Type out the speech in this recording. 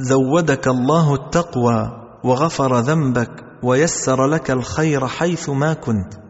زودك الله التقوى وغفر ذنبك ويسر لك الخير حيث ما كنت.